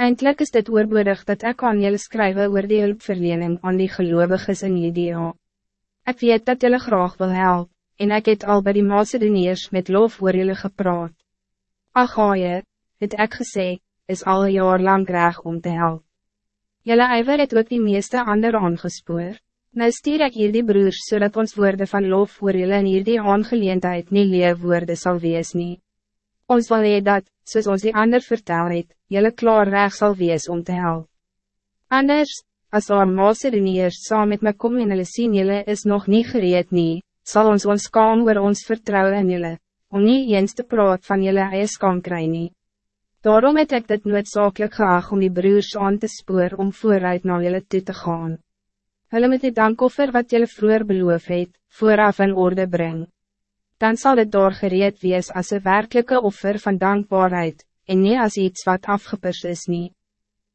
Eindelijk is dit oorbodig dat ik aan jullie schrijven oor die hulpverlening aan die gelovigen in Judea. Ik weet dat jullie graag wil helpen, en ik het al bij die Macedoniërs met lof oor jullie gepraat. Ach, je, het ek gesê, is al een jaar lang graag om te helpen. Jullie ijver het ook die meeste ander aangespoor. Nou stuur ek hier die broers, zodat ons woorden van lof oor jullie en hier die aangeleendheid nie leefwoorde sal wees nie. Ons wil hee dat, soos ons die ander vertel het, jylle klaar reg sal wees om te helpen. Anders, als our Macedoniërs saam met my kom en hulle sien jylle is nog niet gereed nie, sal ons ons skaam oor ons vertrouwen in jylle, om niet eens te praat van jylle eie skam kry nie. Daarom het ek dit noodzakelijk geag om die broers aan te spoor om vooruit naar jylle toe te gaan. Hulle met die dankoffer wat jylle vroeger beloof het, vooraf in orde brengen dan zal het door gereed wees als een werkelijke offer van dankbaarheid, en niet als iets wat afgepers is niet.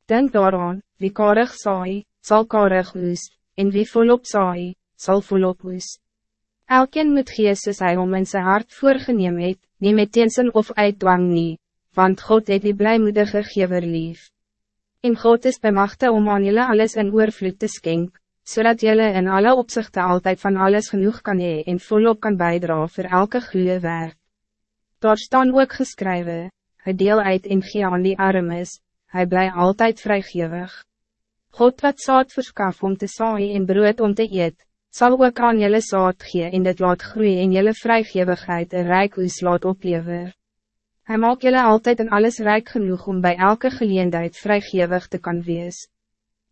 Denk daaraan, wie karig saai, zal karig oes, en wie volop saai, zal volop oes. Elkeen moet gee soos hy om in sy hart voorgeneem het, nie met teensin of uitdwang nie, want God het die blijmoedige gever lief. En God is bemachtig om aan jullie alles in oorvloed te skenk, zodat jullie in alle opzichten altijd van alles genoeg kan hee en volop kan bijdragen voor elke goede werk. Daar staan ook geschreven, hij deel uit en gee aan die armes, hij blij altijd vrijgevig. God wat zaad verskaf om te saai en brood om te eet, zal ook aan jullie zaad gee en dit laat groeien en jullie vrijgevigheid en rijk oes laat oplever. Hij maakt jullie altijd en alles rijk genoeg om bij elke geleendheid vrijgevig te kan wees.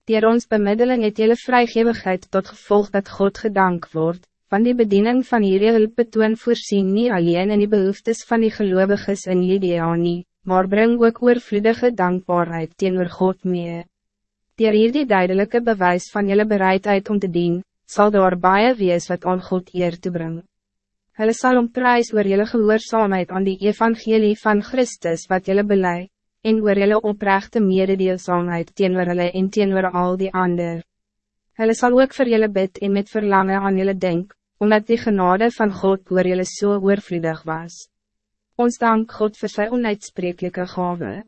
Dier ons bemiddeling het jylle vrygewigheid tot gevolg dat God gedank wordt, van die bediening van hierdie hulp betoon voorzien nie alleen in die behoeftes van die geloviges in Judea nie, maar bring ook oorvloedige dankbaarheid teenoor God mee. Dier hierdie duidelijke bewijs van jylle bereidheid om te dien, zal daar baie wees wat aan God eer te bring. Hulle sal om prijs oor jylle gehoorzaamheid aan die evangelie van Christus wat jylle beleid, en oor jylle oprechte mededeelsamheid teenoor hulle en teenoor al die ander. Hulle sal ook vir jylle bid en met verlangen aan jylle denk, omdat die genade van God oor jylle so oorvloedig was. Ons dank God voor zijn onuitspreeklijke gave.